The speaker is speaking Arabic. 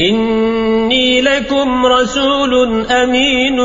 إني لكم رسول أمين